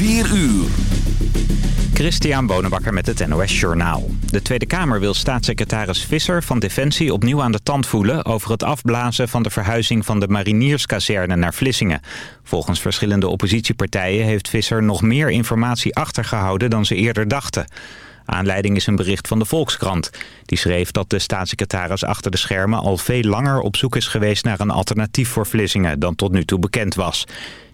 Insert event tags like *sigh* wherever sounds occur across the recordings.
4 uur. Christian Bonenbakker met het NOS Journaal. De Tweede Kamer wil staatssecretaris Visser van Defensie opnieuw aan de tand voelen... over het afblazen van de verhuizing van de marinierskazerne naar Vlissingen. Volgens verschillende oppositiepartijen heeft Visser nog meer informatie achtergehouden dan ze eerder dachten. Aanleiding is een bericht van de Volkskrant. Die schreef dat de staatssecretaris achter de schermen al veel langer op zoek is geweest naar een alternatief voor Vlissingen dan tot nu toe bekend was.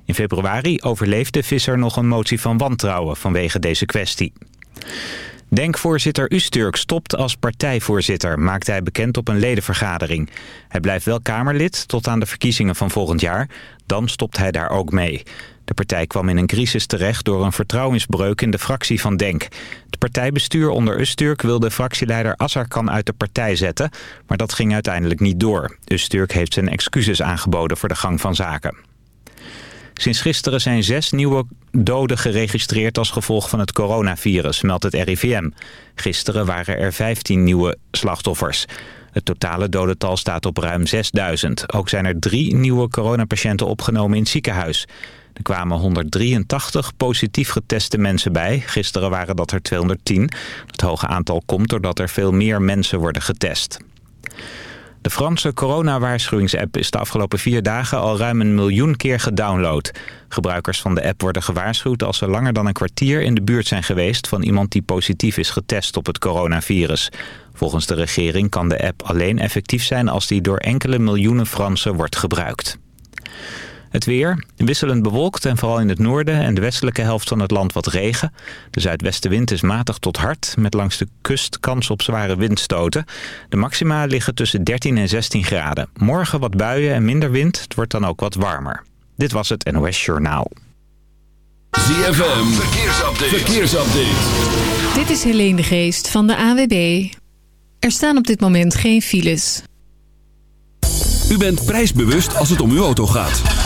In februari overleefde Visser nog een motie van wantrouwen vanwege deze kwestie. Denkvoorzitter Usturk stopt als partijvoorzitter, maakte hij bekend op een ledenvergadering. Hij blijft wel Kamerlid tot aan de verkiezingen van volgend jaar. Dan stopt hij daar ook mee. De partij kwam in een crisis terecht door een vertrouwensbreuk in de fractie van Denk. Het partijbestuur onder Usturk wilde fractieleider Assarkan uit de partij zetten, maar dat ging uiteindelijk niet door. Usturk heeft zijn excuses aangeboden voor de gang van zaken. Sinds gisteren zijn zes nieuwe doden geregistreerd als gevolg van het coronavirus, meldt het RIVM. Gisteren waren er 15 nieuwe slachtoffers. Het totale dodental staat op ruim 6000. Ook zijn er drie nieuwe coronapatiënten opgenomen in het ziekenhuis. Er kwamen 183 positief geteste mensen bij. Gisteren waren dat er 210. Het hoge aantal komt doordat er veel meer mensen worden getest. De Franse coronawaarschuwingsapp is de afgelopen vier dagen al ruim een miljoen keer gedownload. Gebruikers van de app worden gewaarschuwd als ze langer dan een kwartier in de buurt zijn geweest van iemand die positief is getest op het coronavirus. Volgens de regering kan de app alleen effectief zijn als die door enkele miljoenen Fransen wordt gebruikt. Het weer, wisselend bewolkt en vooral in het noorden en de westelijke helft van het land wat regen. De zuidwestenwind is matig tot hard, met langs de kust kans op zware windstoten. De maxima liggen tussen 13 en 16 graden. Morgen wat buien en minder wind, het wordt dan ook wat warmer. Dit was het NOS Journaal. ZFM, verkeersupdate. verkeersupdate. Dit is Helene de Geest van de AWB. Er staan op dit moment geen files. U bent prijsbewust als het om uw auto gaat.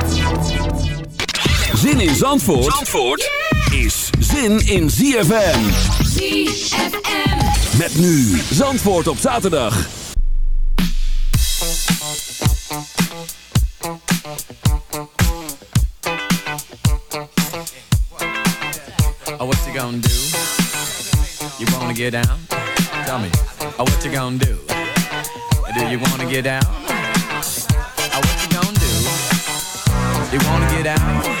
Zin in Zandvoort, Zandvoort is zin in ZFM. ZFM. Met nu Zandvoort op zaterdag. Oh, what you gonna do? You wanna get down? Tell me. Oh, what you gonna do? Do you wanna get down? Oh, what you gonna do? You wanna get down?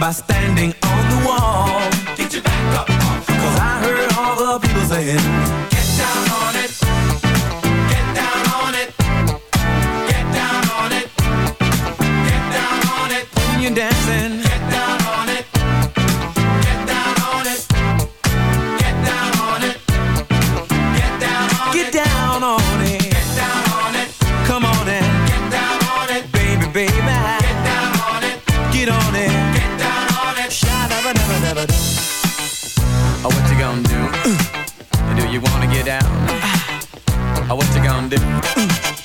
By standing on the wall. Get your back up off. Cause I heard all the people saying, Get down on it. Get down on it. Get down on it. Get down on it. When you're dancing. Down? Oh, what you gonna do?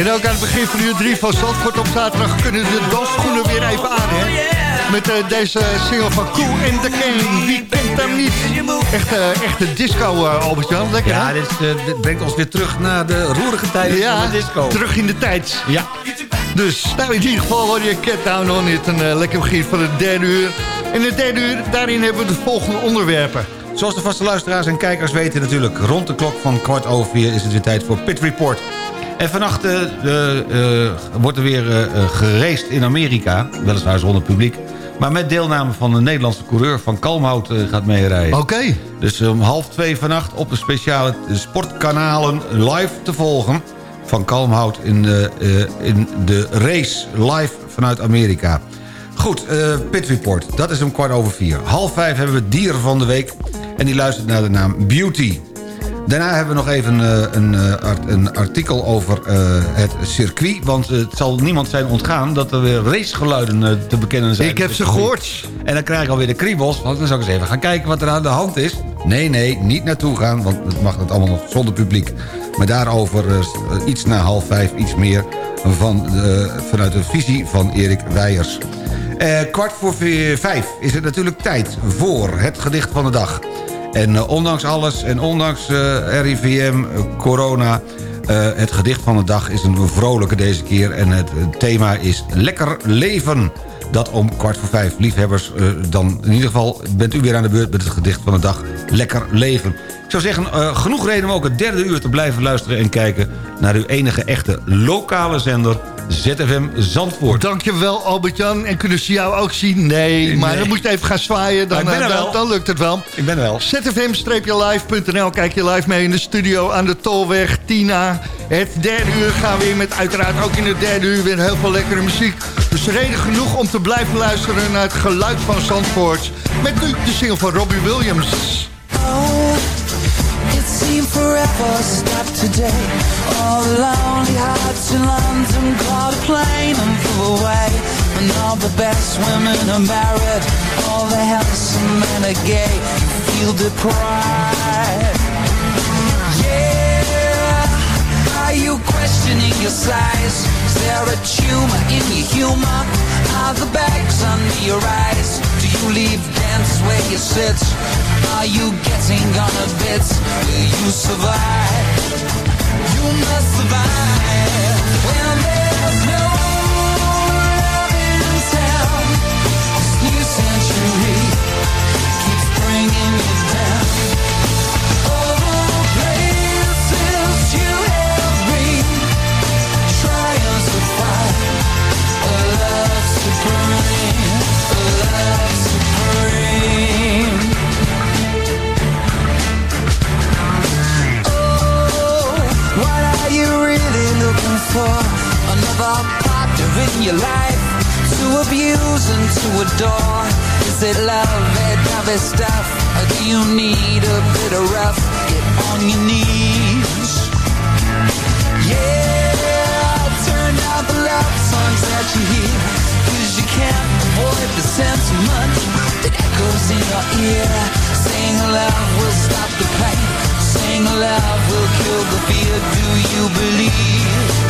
En ook aan het begin van uur 3 van Zandvoort op zaterdag kunnen de dansschoenen weer even aan, hè? Met eh, deze single van Cool and the Gang. Wie kent hem niet? Echt, eh, echte disco, uh, Albert-Jan. Lekker, Ja, hè? dit, eh, dit brengt ons weer terug naar de roerige tijden Ja, van de disco. terug in de tijd. Ja. Dus, nou in ieder geval hoor je Cat Down On It. Een eh, lekker begin van het derde uur. In het derde uur, daarin hebben we de volgende onderwerpen. Zoals de vaste luisteraars en kijkers weten natuurlijk... rond de klok van kwart over vier is het weer tijd voor Pit Report. En vannacht eh, eh, wordt er weer eh, eh, geraced in Amerika. Weliswaar zonder publiek. Maar met deelname van een Nederlandse coureur van Kalmhout gaat meerijden. Oké. Dus om half twee vannacht op de speciale sportkanalen live te volgen... van Kalmhout in de, in de race live vanuit Amerika. Goed, Pit Report, dat is om kwart over vier. Half vijf hebben we dier van de week en die luistert naar de naam Beauty. Daarna hebben we nog even eh, een, eh, een artikel over eh, het circuit... want het zal niemand zijn ontgaan dat er weer racegeluiden te bekennen zijn. Ik heb op ze gehoord. En dan krijg ik alweer de kriebels, want dan zou ik eens even gaan kijken wat er aan de hand is. Nee, nee, niet naartoe gaan, want het mag het allemaal nog zonder publiek. Maar daarover iets na half vijf, iets meer van, vanuit de visie van Erik Weijers. Eh, kwart voor vijf is het natuurlijk tijd voor het gedicht van de dag. En eh, ondanks alles en ondanks eh, RIVM, eh, corona... het gedicht van de dag is een vrolijke deze keer. En het thema is lekker leven. Dat om kwart voor vijf. Liefhebbers, dan in ieder geval bent u weer aan de beurt... met het gedicht van de dag Lekker leven. Ik zou zeggen, genoeg reden om ook het derde uur te blijven luisteren... en kijken naar uw enige echte lokale zender... ZFM Zandvoort. Dankjewel Albert-Jan. En kunnen ze jou ook zien? Nee, maar dan moet je even gaan zwaaien. Dan, Maar ik ben er eh, dan, wel. dan lukt het wel. Ik ben er wel. zfm-live.nl Kijk je live mee in de studio aan de Tolweg. Tina, het derde uur gaan we weer met uiteraard ook in het derde uur weer heel veel lekkere muziek. Dus reden genoeg om te blijven luisteren naar het geluid van Zandvoort. Met nu de single van Robbie Williams. It seemed forever stopped today. All the lonely hearts in London caught a plane and flew away. And all the best women are married. All the handsome men are gay. You feel deprived. Yeah. Are you questioning your size? Is there a tumor in your humor? Are the bags under your eyes? Do you leave dance where you sit? Are you getting on a bit? Will you survive? You must survive when there's no for? Another partner in your life to abuse and to adore. Is it love, that dovey stuff, or do you need a bit of rough? Get on your knees. Yeah, turn out the love songs that you hear, 'cause you can't avoid the sentiment that echoes in your ear. Saying love will stop the pain. Saying love will kill the fear. Do you believe?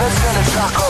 Let's get a taco.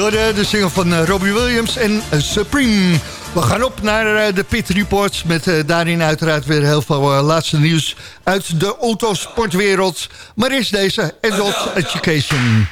De single van eh, Robbie Williams en eh, Supreme. We gaan op naar eh, de Pit Reports met daarin uiteraard weer heel veel laatste nieuws uit de autosportwereld. Maar eerst deze, Adult Education.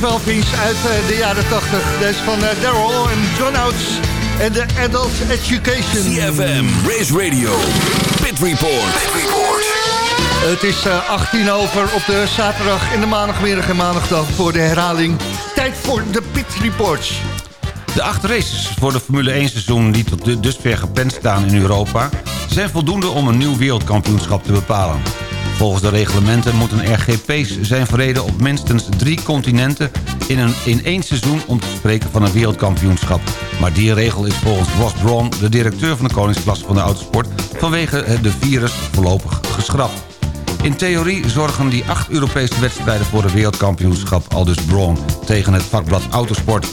12 inch uit eh, de jaren 80. Deze van uh, Daryl en John Oates en de Adult Education. CFM, Race Radio, Pit Report. Het is uh, 18 over op de zaterdag in de maandagmiddag en maandagdag voor de herhaling. Tijd voor de Pit Reports. De acht races voor de Formule 1 seizoen die tot dusver gepland staan in Europa... zijn voldoende om een nieuw wereldkampioenschap te bepalen. Volgens de reglementen moeten RGP's zijn verreden op minstens drie continenten... in, een, in één seizoen om te spreken van een wereldkampioenschap. Maar die regel is volgens Ross Brawn, de directeur van de koningsklasse van de autosport... vanwege de virus voorlopig geschrapt. In theorie zorgen die acht Europese wedstrijden voor een wereldkampioenschap... al dus Brawn tegen het vakblad Autosport.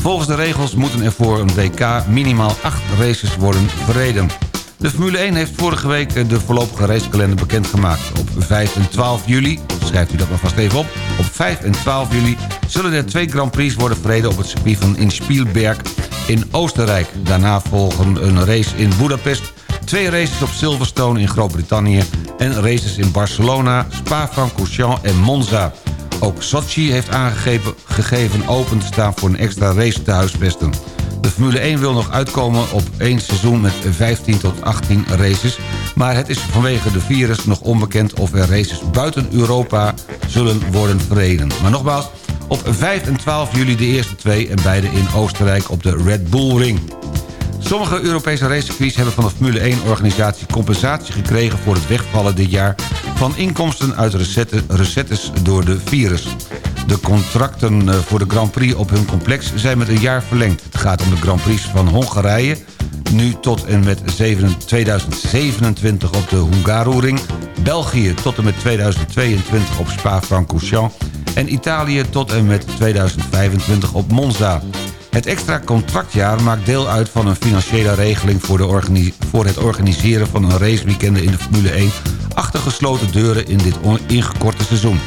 Volgens de regels moeten er voor een WK minimaal acht races worden verreden. De Formule 1 heeft vorige week de voorlopige racekalender bekendgemaakt. Op 5 en 12 juli, schrijft u dat maar vast even op... op 5 en 12 juli zullen er twee Grand Prix worden verreden... op het circuit van in Spielberg in Oostenrijk. Daarna volgen een race in Budapest... twee races op Silverstone in Groot-Brittannië... en races in Barcelona, Spa-Francorchamps en Monza. Ook Sochi heeft aangegeven gegeven open te staan voor een extra race te huisvesten. De Formule 1 wil nog uitkomen op één seizoen met 15 tot 18 races... maar het is vanwege de virus nog onbekend of er races buiten Europa zullen worden verreden. Maar nogmaals, op 5 en 12 juli de eerste twee en beide in Oostenrijk op de Red Bull Ring. Sommige Europese racecircuits hebben van de Formule 1-organisatie compensatie gekregen voor het wegvallen dit jaar van inkomsten uit recette, recettes door de virus. De contracten eh, voor de Grand Prix op hun complex zijn met een jaar verlengd. Het gaat om de Grand Prix van Hongarije, nu tot en met 2027 op de Hungaroring... België tot en met 2022 op Spa-Francorchamps... en Italië tot en met 2025 op Monza. Het extra contractjaar maakt deel uit van een financiële regeling... voor, de voor het organiseren van een raceweekenden in de Formule 1... achter gesloten deuren in dit ingekorte seizoen.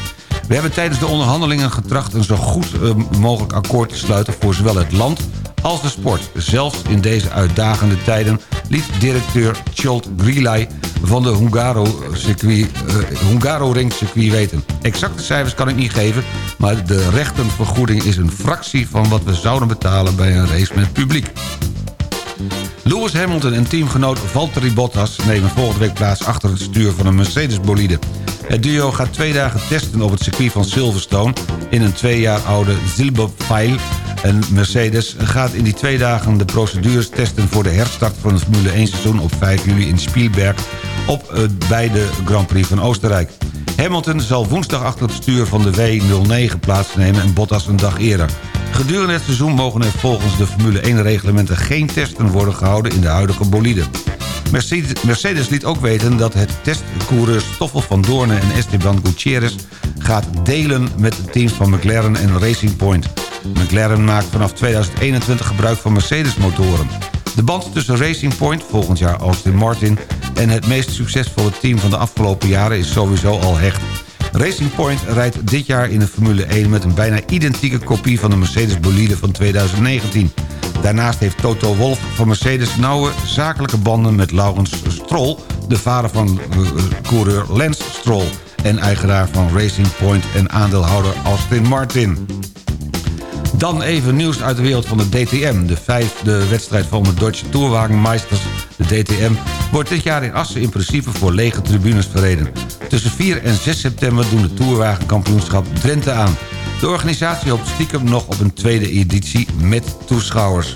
We hebben tijdens de onderhandelingen getracht een zo goed uh, mogelijk akkoord te sluiten... voor zowel het land als de sport. Zelfs in deze uitdagende tijden liet directeur Cholt Grilay van de Hungaro, circuit, uh, Hungaro Ring circuit weten. Exacte cijfers kan ik niet geven, maar de rechtenvergoeding is een fractie van wat we zouden betalen bij een race met publiek. Lewis Hamilton en teamgenoot Valtteri Bottas nemen volgende week plaats achter het stuur van een Mercedes-bolide. Het duo gaat twee dagen testen op het circuit van Silverstone... in een twee jaar oude Zilberpfeil. En Mercedes gaat in die twee dagen de procedures testen... voor de herstart van het Formule 1 seizoen op 5 juli in Spielberg... op uh, bij de Grand Prix van Oostenrijk. Hamilton zal woensdag achter het stuur van de W09 plaatsnemen... en Bottas een dag eerder. Gedurende het seizoen mogen er volgens de Formule 1-reglementen... geen testen worden gehouden in de huidige bolide. Mercedes, liet ook weten dat het testcoureurs Stoffel van Doornen en Esteban Gutierrez gaat delen met de teams van McLaren en Racing Point. McLaren maakt vanaf 2021 gebruik van Mercedes-motoren. De band tussen Racing Point, volgend jaar Austin Martin... en het meest succesvolle team van de afgelopen jaren is sowieso al hecht. Racing Point rijdt dit jaar in de Formule 1 met een bijna identieke kopie van de Mercedes bolide van 2019. Daarnaast heeft Toto Wolff van Mercedes nauwe zakelijke banden met Laurens Stroll... de vader van uh, coureur Lance Stroll en eigenaar van Racing Point en aandeelhouder Austin Martin. Dan even nieuws uit de wereld van de DTM. De vijfde wedstrijd van de Deutsche Tourwagenmeisters, de DTM... wordt dit jaar in Assen in principe voor lege tribunes verreden. Tussen 4 en 6 september doen de Tourwagenkampioenschap Drenthe aan. De organisatie hoopt stiekem nog op een tweede editie met toeschouwers.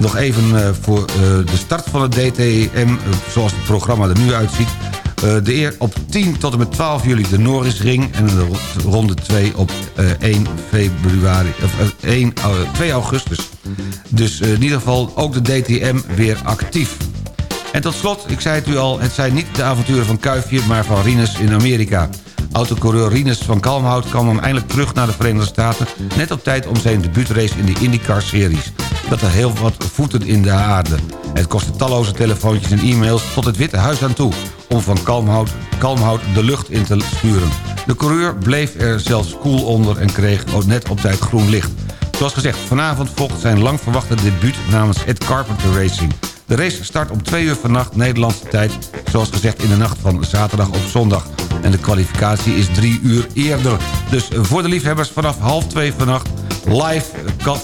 Nog even uh, voor uh, de start van het DTM, uh, zoals het programma er nu uitziet. De eer op 10 tot en met 12 juli de Norrisring... en de ronde 2 op 1 februari, of 1, 2 augustus. Dus in ieder geval ook de DTM weer actief. En tot slot, ik zei het u al, het zijn niet de avonturen van Kuifje... maar van Rinus in Amerika. Autocoureur Rinus van Kalmhout kwam hem eindelijk terug naar de Verenigde Staten... net op tijd om zijn debuutrace in de IndyCar-series. Dat er heel wat voeten in de aarde. Het kostte talloze telefoontjes en e-mails tot het Witte Huis aan toe... om van Kalmhout, Kalmhout de lucht in te sturen. De coureur bleef er zelfs koel onder en kreeg net op tijd groen licht. Zoals gezegd, vanavond volgt zijn lang verwachte debuut namens Ed Carpenter Racing... De race start om 2 uur vannacht Nederlandse tijd. Zoals gezegd in de nacht van zaterdag op zondag. En de kwalificatie is drie uur eerder. Dus voor de liefhebbers vanaf half twee vannacht live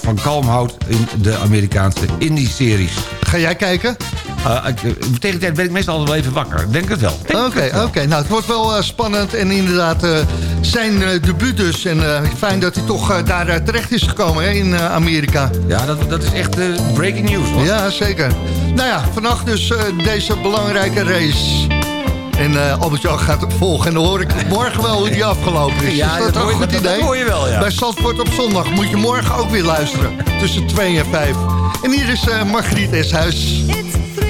van Kalmhout in de Amerikaanse Indie-series. Ga jij kijken? Uh, ik, tegen die tijd ben ik meestal altijd wel even wakker. Ik denk het wel. Oké, oké. Nou, het wordt wel uh, spannend. En inderdaad, uh, zijn debuut dus. En fijn dat hij toch daar terecht is gekomen hè, in Amerika. Ja, dat, dat is echt breaking news. Hoor. Ja, zeker. Nou ja, vannacht dus deze belangrijke race. En uh, Albert-Jan gaat het volgen. En dan hoor ik morgen wel hoe die *laughs* afgelopen is. Ja, is dat, dat, een goed dat, idee? dat hoor je wel, ja. Bij Zandvoort op zondag moet je morgen ook weer luisteren. Tussen 2 en 5. En hier is uh, Margriet Eshuis. It's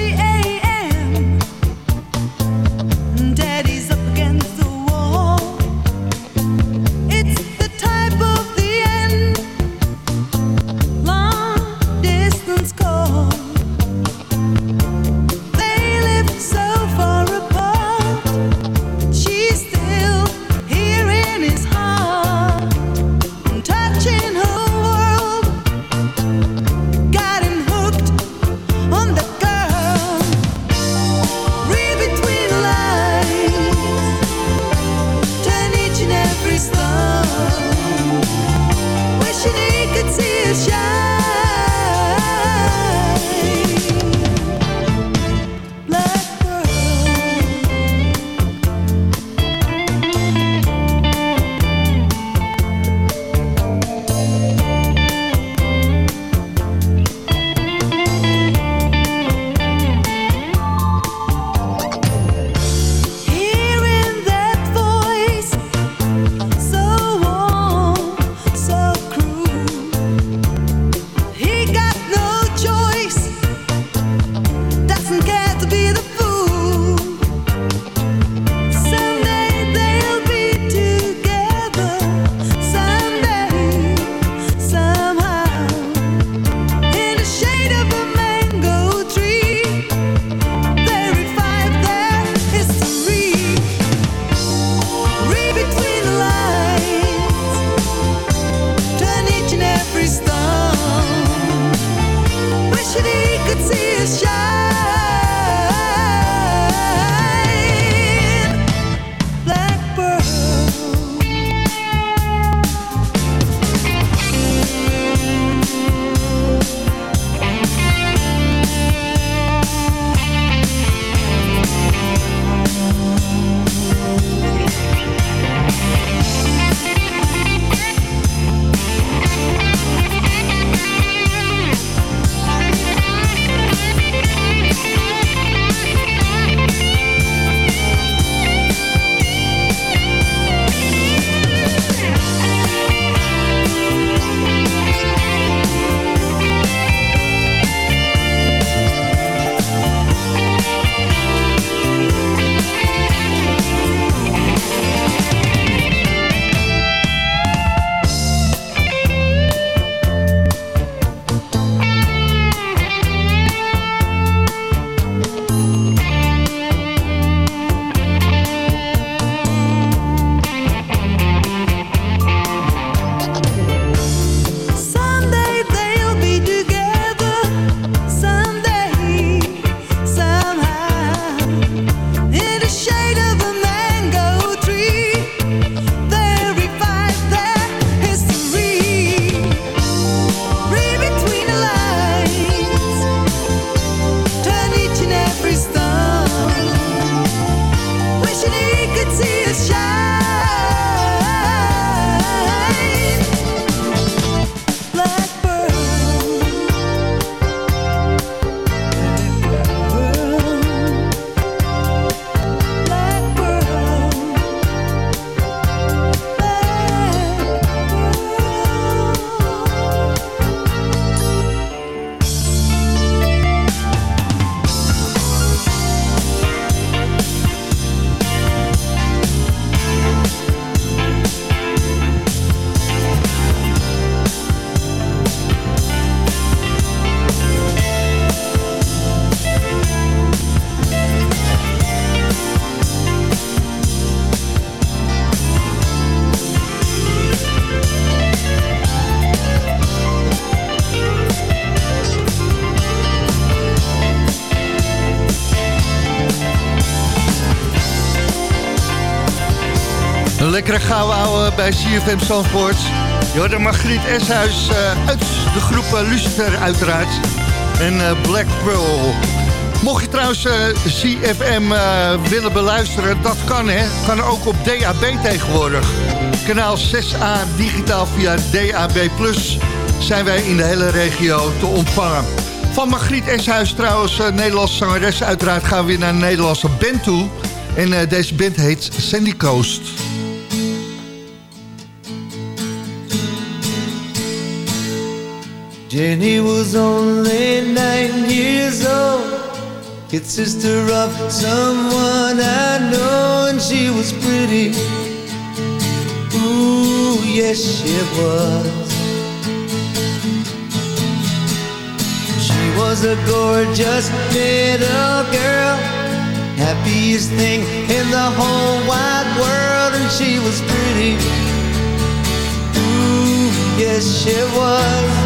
lekkere gouden ouwe bij CFM Zandvoort. Hoort Margriet Eshuis uh, uit de groep uh, Lucifer uiteraard. En uh, Black Pearl. Mocht je trouwens CFM willen beluisteren, dat kan hè. Kan ook op DAB tegenwoordig. Kanaal 6A digitaal via DAB+. Zijn wij in de hele regio te ontvangen. Van Margriet Eshuis trouwens, Nederlandse zangeres. Uiteraard gaan we weer naar een Nederlandse band toe. En deze band heet Sandy Coast. Jenny was only nine years old. Kid sister of someone I know And she was pretty. Ooh, yes she was. She was a gorgeous little girl Happiest thing in the whole wide world And she was pretty. Ooh, yes she was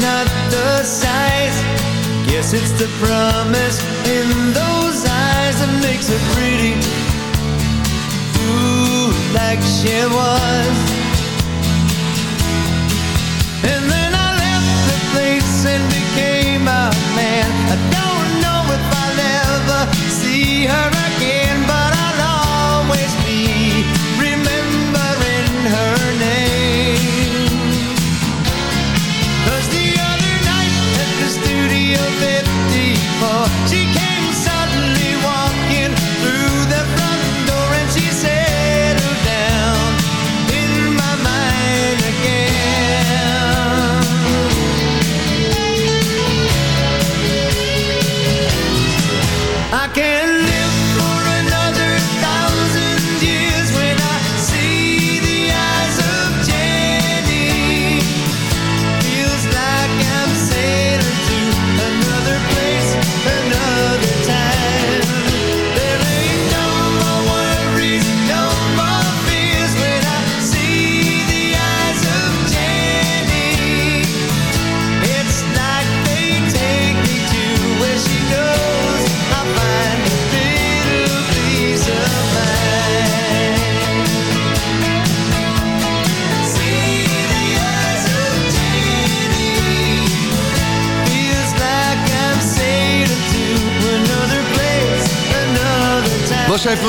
not the size. Guess it's the promise in those eyes That makes her pretty Ooh, like she was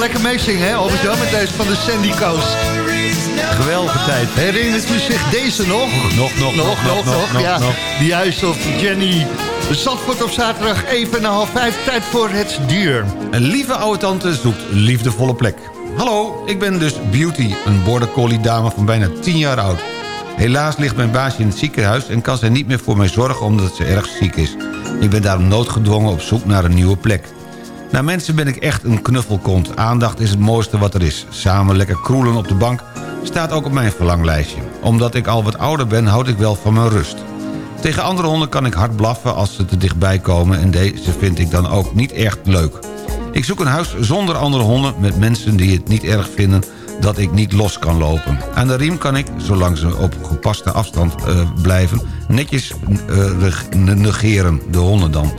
lekker meezingen, hè, Albert Jan, met deze van de Sandy Coast. Geweldige tijd. Herinnert u zich deze nog? Nog, nog, nog, nog, nog, nog, ja. nog. Die juist op Jenny. Zandvoort op zaterdag even na half vijf. Tijd voor het dier. Een lieve oude tante zoekt liefdevolle plek. Hallo, ik ben dus Beauty, een border collie dame van bijna 10 jaar oud. Helaas ligt mijn baasje in het ziekenhuis en kan zij niet meer voor mij zorgen omdat ze erg ziek is. Ik ben daarom noodgedwongen op zoek naar een nieuwe plek. Naar mensen ben ik echt een knuffelkont. Aandacht is het mooiste wat er is. Samen lekker kroelen op de bank staat ook op mijn verlanglijstje. Omdat ik al wat ouder ben, houd ik wel van mijn rust. Tegen andere honden kan ik hard blaffen als ze te dichtbij komen... en deze vind ik dan ook niet echt leuk. Ik zoek een huis zonder andere honden met mensen die het niet erg vinden dat ik niet los kan lopen. Aan de riem kan ik, zolang ze op gepaste afstand eh, blijven... netjes eh, negeren, de honden dan.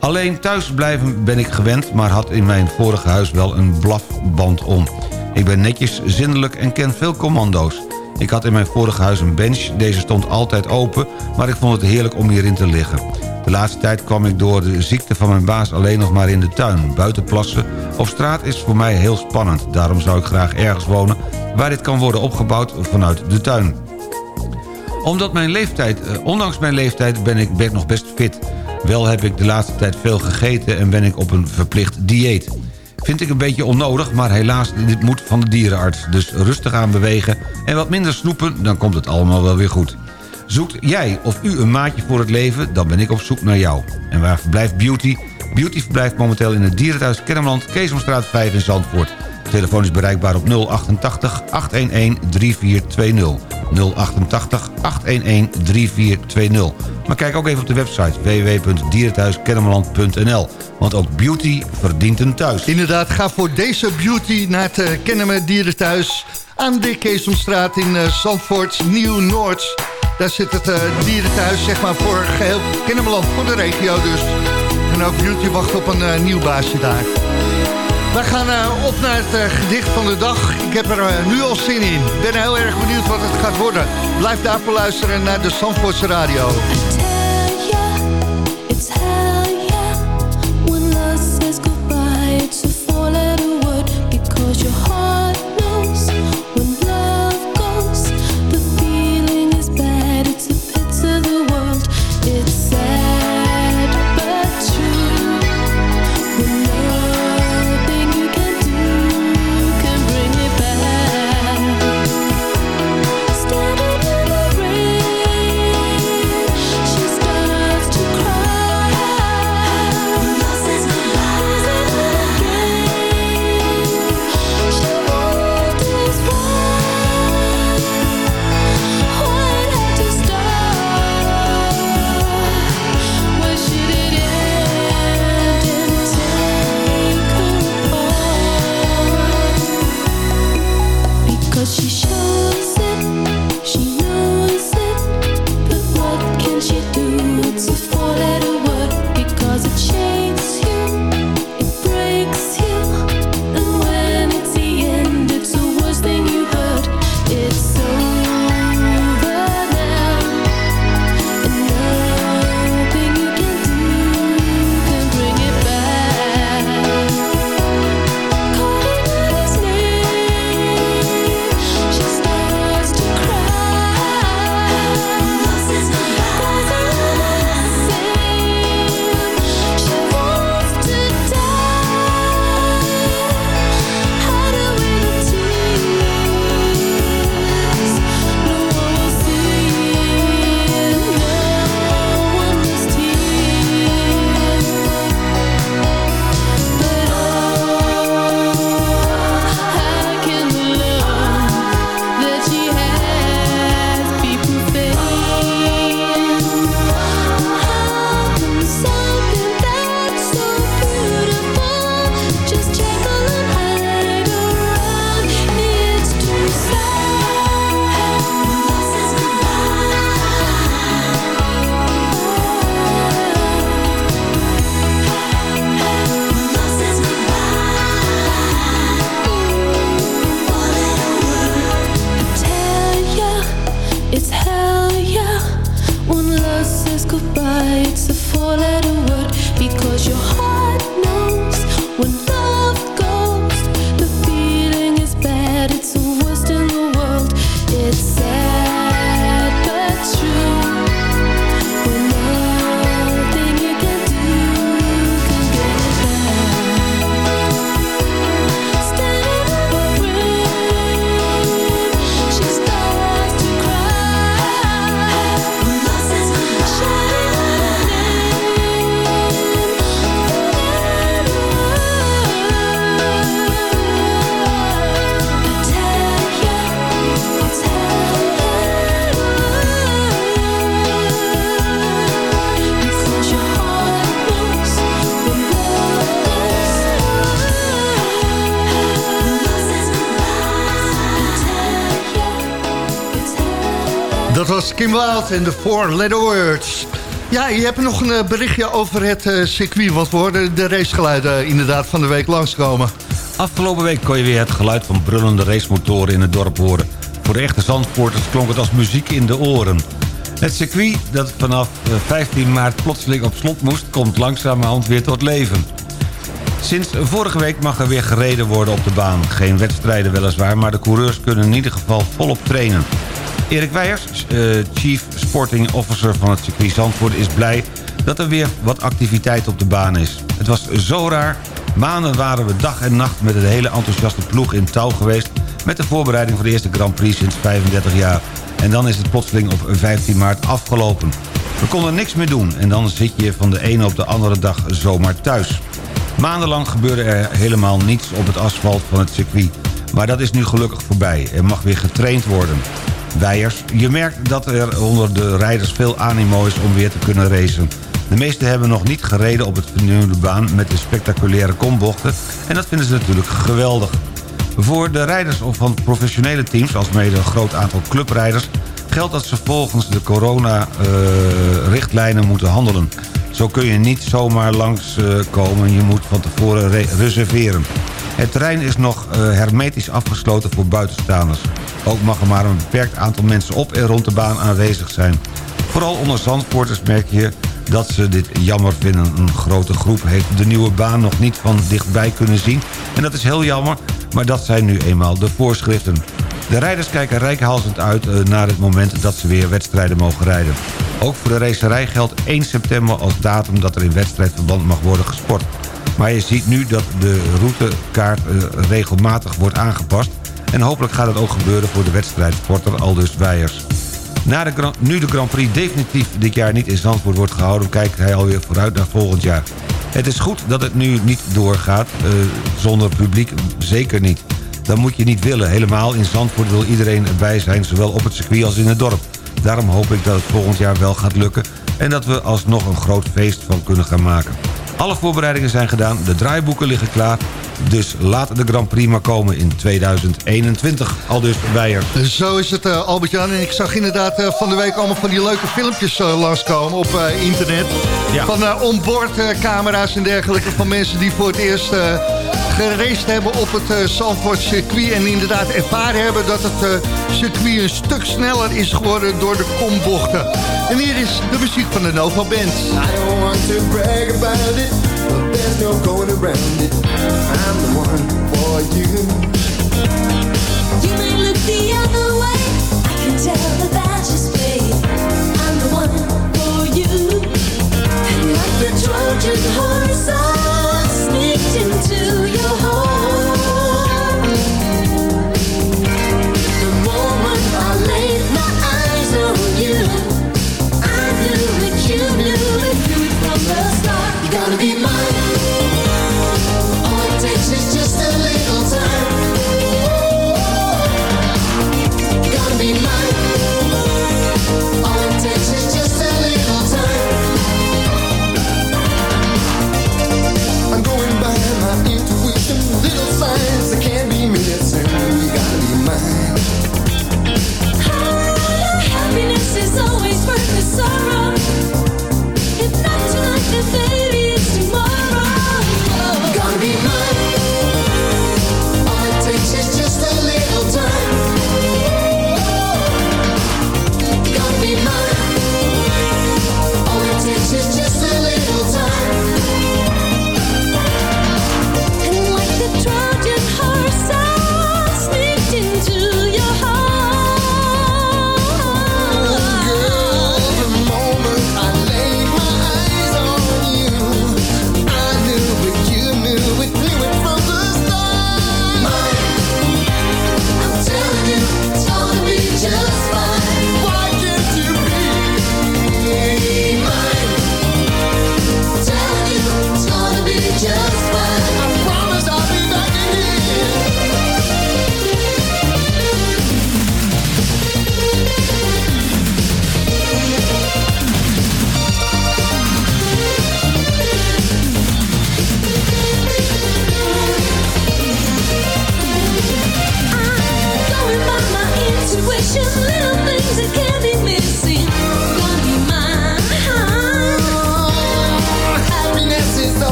Alleen thuis blijven ben ik gewend... maar had in mijn vorige huis wel een blafband om. Ik ben netjes, zindelijk en ken veel commando's. Ik had in mijn vorige huis een bench, deze stond altijd open... maar ik vond het heerlijk om hierin te liggen. De laatste tijd kwam ik door de ziekte van mijn baas alleen nog maar in de tuin. Buiten plassen of straat is voor mij heel spannend. Daarom zou ik graag ergens wonen waar dit kan worden opgebouwd vanuit de tuin. Omdat mijn leeftijd, eh, ondanks mijn leeftijd ben ik nog best fit. Wel heb ik de laatste tijd veel gegeten en ben ik op een verplicht dieet. Vind ik een beetje onnodig, maar helaas dit moet van de dierenarts. Dus rustig aan bewegen en wat minder snoepen, dan komt het allemaal wel weer goed. Zoekt jij of u een maatje voor het leven, dan ben ik op zoek naar jou. En waar verblijft Beauty? Beauty verblijft momenteel in het dierenthuis Kennemerland, Keesomstraat 5 in Zandvoort. Telefoon is bereikbaar op 088 811 3420. 088 811 3420. Maar kijk ook even op de website www.dierenthuiskennemerland.nl. Want ook Beauty verdient een thuis. Inderdaad, ga voor deze beauty naar het uh, Kennemer Dierenthuis... aan de Keesomstraat in uh, Zandvoort, Nieuw-Noord. Daar zit het uh, dierenthuis zeg maar, voor geheel Kennemerland, voor de regio dus. En ook beauty wacht op een nieuw baasje daar. Wij gaan uh, op naar het uh, gedicht van de dag. Ik heb er uh, nu al zin in. Ik ben heel erg benieuwd wat het gaat worden. Blijf daarvoor luisteren naar de Zandvoortse Radio. Kim Wild en de Four Letter Words. Ja, je hebt nog een eh, berichtje over het eh, circuit. Want we hoorden de racegeluiden inderdaad van de week langskomen. Afgelopen week kon je weer het geluid van brullende racemotoren in het dorp horen. Voor de echte Zandvoorters klonk het als muziek in de oren. Het circuit dat vanaf eh, 15 maart plotseling op slot moest... komt langzamerhand weer tot leven. Sinds vorige week mag er weer gereden worden op de baan. Geen wedstrijden weliswaar, maar de coureurs kunnen in ieder geval volop trainen. Erik Weijers, eh, Chief Sporting Officer van het circuit Zandvoort... is blij dat er weer wat activiteit op de baan is. Het was zo raar. Maanden waren we dag en nacht met een hele enthousiaste ploeg in touw geweest... met de voorbereiding voor de eerste Grand Prix sinds 35 jaar. En dan is het plotseling op 15 maart afgelopen. We konden niks meer doen en dan zit je van de ene op de andere dag zomaar thuis. Maandenlang gebeurde er helemaal niets op het asfalt van het circuit. Maar dat is nu gelukkig voorbij. Er mag weer getraind worden. Weijers, je merkt dat er onder de rijders veel animo is om weer te kunnen racen. De meesten hebben nog niet gereden op het vernieuwde baan met de spectaculaire kombochten... en dat vinden ze natuurlijk geweldig. Voor de rijders van professionele teams, als mede een groot aantal clubrijders... geldt dat ze volgens de corona-richtlijnen moeten handelen. Zo kun je niet zomaar langskomen, je moet van tevoren re- reserveren. Het terrein is nog eh, hermetisch afgesloten voor buitenstaanders. Ook mag er maar een beperkt aantal mensen op en rond de baan aanwezig zijn. Vooral onder Zandvoorters merk je dat ze dit jammer vinden. Een grote groep heeft de nieuwe baan nog niet van dichtbij kunnen zien. En dat is heel jammer, maar dat zijn nu eenmaal de voorschriften. De rijders kijken rijkhalsend uit eh, naar het moment dat ze weer wedstrijden mogen rijden. Ook voor de racerij geldt 1 september als datum dat er in wedstrijdverband mag worden gesport. Maar je ziet nu dat de routekaart eh, regelmatig wordt aangepast... en hopelijk gaat het ook gebeuren voor de wedstrijdsporter Aldus Weijers. Na de, nu de Grand Prix definitief dit jaar niet in Zandvoort wordt gehouden... kijkt hij alweer vooruit naar volgend jaar. Het is goed dat het nu niet doorgaat, eh, zonder publiek zeker niet. Dat moet je niet willen. Helemaal in Zandvoort wil iedereen erbij zijn, zowel op het circuit als in het dorp. Daarom hoop ik dat het volgend jaar wel gaat lukken... en dat we alsnog een groot feest van kunnen gaan maken. Alle voorbereidingen zijn gedaan, de draaiboeken liggen klaar... dus laat de Grand Prix maar komen in 2021. Al dus Weijer. Zo is het, eh, Albert-Jan. En ik zag inderdaad eh, van de week allemaal van die leuke filmpjes eh, langskomen op internet. Ja. Van uh, onboardcamera's en dergelijke. Van mensen die voor het eerst uh, geraced hebben op het uh, Zandvoort circuit. En inderdaad ervaren hebben dat het uh, circuit een stuk sneller is geworden door de kombochten. En hier is de muziek van de Nova Band. I don't want to brag about it, but there's no going around it. I'm the one for you. You may look the other way. I can tell that that's just fate. I'm the one for you. And like the Trojan horse,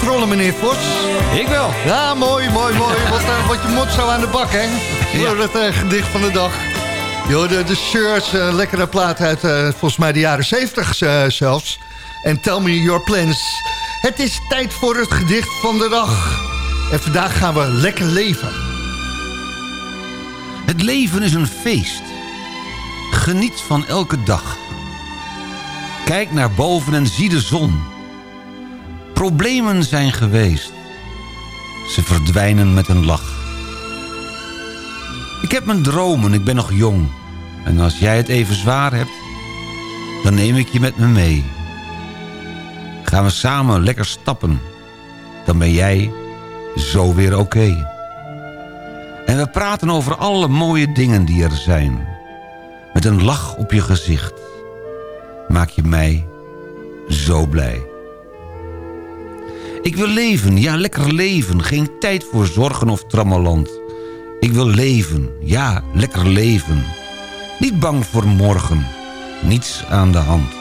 controle, meneer Vos. Ik wel. Ja, mooi, mooi, mooi. *laughs* Wat, eh, wat je mot zo aan de bak, hè? Voor het eh, gedicht van de dag. Yo, de, de Shirts, eh, lekkere plaat uit volgens mij de jaren 70 eh, zelfs. En Tell Me Your Plans. Het is tijd voor het gedicht van de dag. En vandaag gaan we lekker leven. Het leven is een feest. Geniet van elke dag. Kijk naar boven en zie de zon. Problemen zijn geweest. Ze verdwijnen met een lach. Ik heb mijn dromen, ik ben nog jong. En als jij het even zwaar hebt, dan neem ik je met me mee. Gaan we samen lekker stappen, dan ben jij zo weer oké. En we praten over alle mooie dingen die er zijn. Met een lach op je gezicht maak je mij zo blij. Ik wil leven, ja, lekker leven. Geen tijd voor zorgen of trammeland. Ik wil leven, ja, lekker leven. Niet bang voor morgen, niets aan de hand.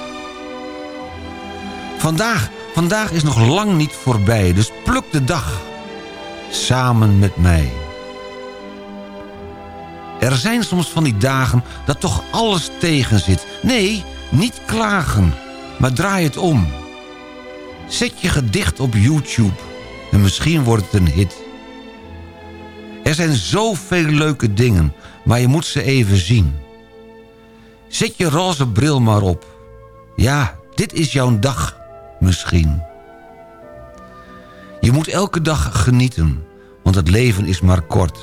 Vandaag, vandaag is nog lang niet voorbij, dus pluk de dag. Samen met mij. Er zijn soms van die dagen dat toch alles tegen zit. Nee, niet klagen, maar draai het om. Zet je gedicht op YouTube en misschien wordt het een hit. Er zijn zoveel leuke dingen, maar je moet ze even zien. Zet je roze bril maar op. Ja, dit is jouw dag, misschien. Je moet elke dag genieten, want het leven is maar kort.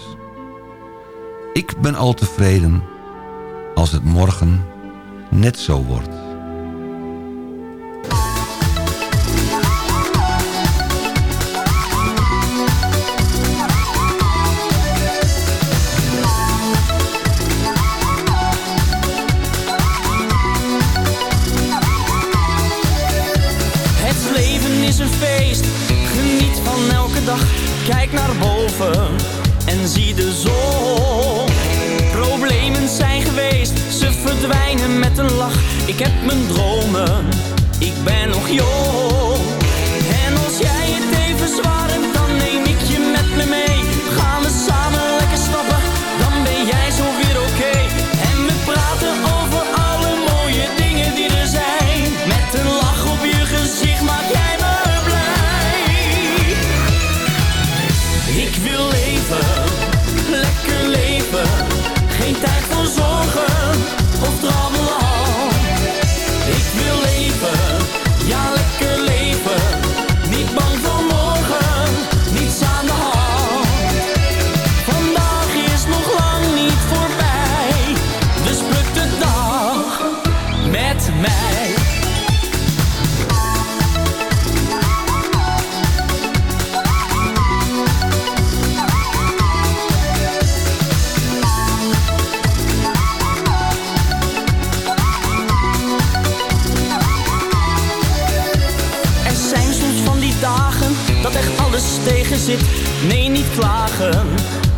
Ik ben al tevreden als het morgen net zo wordt. Naar boven en zie de zon. Problemen zijn geweest, ze verdwijnen met een lach. Ik heb mijn dromen, ik ben nog jong. Nee, niet klagen,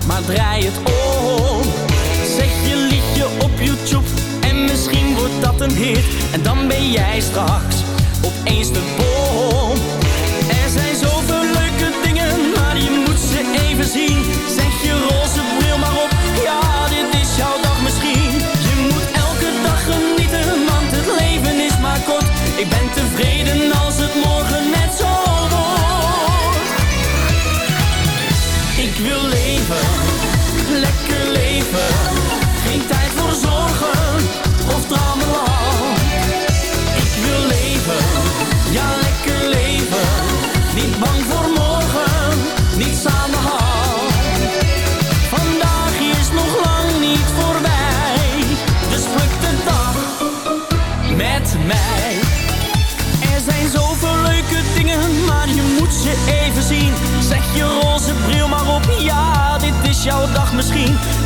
maar draai het om. Zet je liedje op YouTube en misschien wordt dat een hit. En dan ben jij straks opeens de bom. Er zijn zoveel leuke dingen, maar je moet ze even zien. Zet je roze bril maar op, ja, dit is jouw dag misschien. Je moet elke dag genieten, want het leven is maar kort. Ik ben tevreden als het morgen dag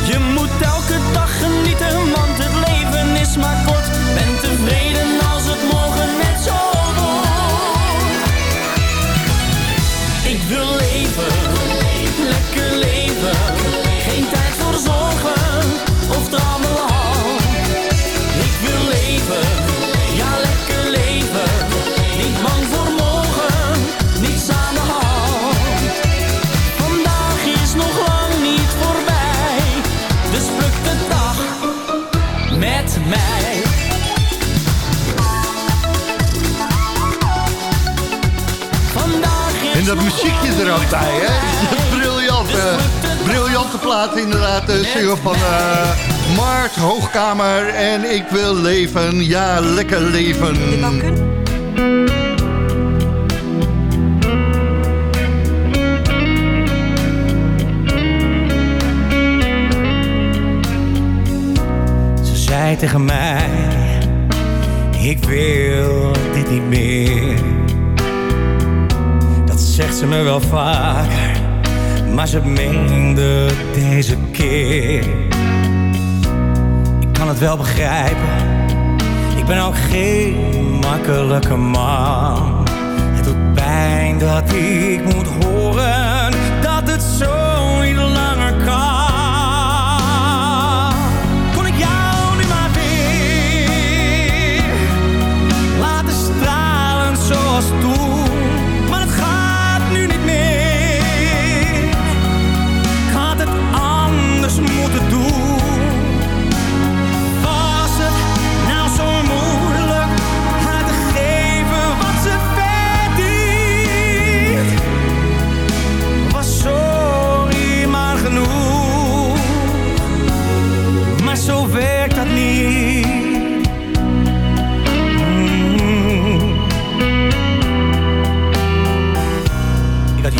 dat muziekje er ook bij, hè? Briljant. eh, briljante plaat inderdaad. De single van eh Mart Hoogkamer. En ik wil leven. Ja, lekker leven. Ze zei tegen mij, ik wil dit niet meer. Zegt ze me wel vaker, maar ze meende deze keer. Ik kan het wel begrijpen, ik ben ook geen makkelijke man. Het doet pijn dat ik moet horen dat het zo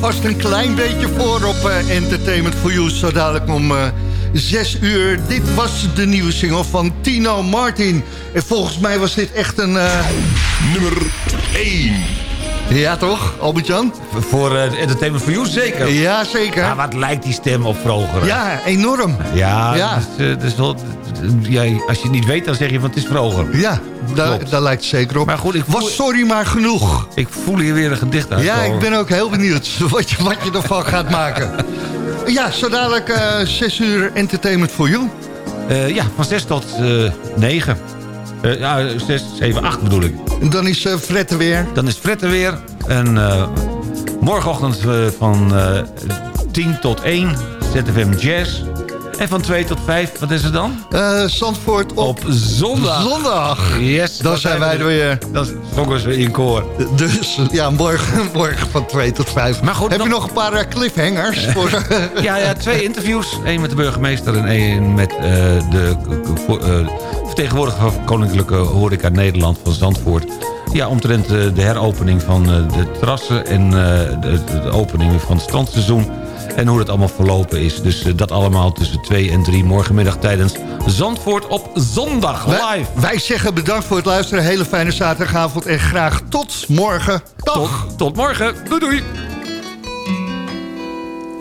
vast een klein beetje voor op eh, Entertainment for You. Zo dadelijk om eh 6 uur. Dit was de nieuwe single van Tino Martin. En volgens mij was dit echt een... eh, Nummer 1. Ja toch, Albert-Jan? Voor eh, Entertainment for You zeker. Ja, zeker. Ja, wat lijkt die stem op vroeger? Ja, enorm. Ja, Ja. Is, eh, wel, ja, als je het niet weet, dan zeg je van het is vroeger. Ja, daar, daar lijkt het zeker op. Maar goed, ik voel, Was sorry maar genoeg. ik voel hier weer een gedicht uit. Ja, ik ben ook heel benieuwd *laughs* wat je, wat je ervan gaat maken. Ja, zo dadelijk eh 6 uur Entertainment for You. Eh, ja, van 6 tot eh 9. Eh, ja, 6, 7, 8 bedoel ik. En dan is eh Fred er weer. Dan is Fred er weer. En eh, morgenochtend eh, van eh 10 tot 1 ZFM Jazz. En van 2 tot 5, wat is het dan? Eh Zandvoort op, Op zondag. zondag. Yes, Dan zijn wij er weer. Dan zongen ze in koor. Dus ja, morgen, morgen van 2 tot 5. Maar goed, Heb je nog- een paar eh, cliffhangers? voor, *laughs* Ja, ja, twee interviews. Eén met de burgemeester en één met eh, de vertegenwoordiger van Koninklijke Horeca Nederland van Zandvoort. Ja, omtrent de heropening van de terrassen en de, de opening van het strandseizoen. En hoe dat allemaal verlopen is. Dus eh, dat allemaal tussen 2 en 3 morgenmiddag tijdens Zandvoort op zondag live. wij zeggen bedankt voor het luisteren. Hele fijne zaterdagavond en graag tot morgen. Dag. Tot, tot morgen. Doei doei.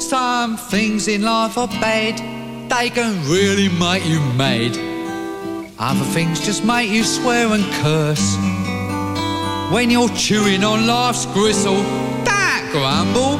Some things in life are bad, they can really make you mad. Other things just make you swear and curse. When you're chewing on life's gristle, don't grumble,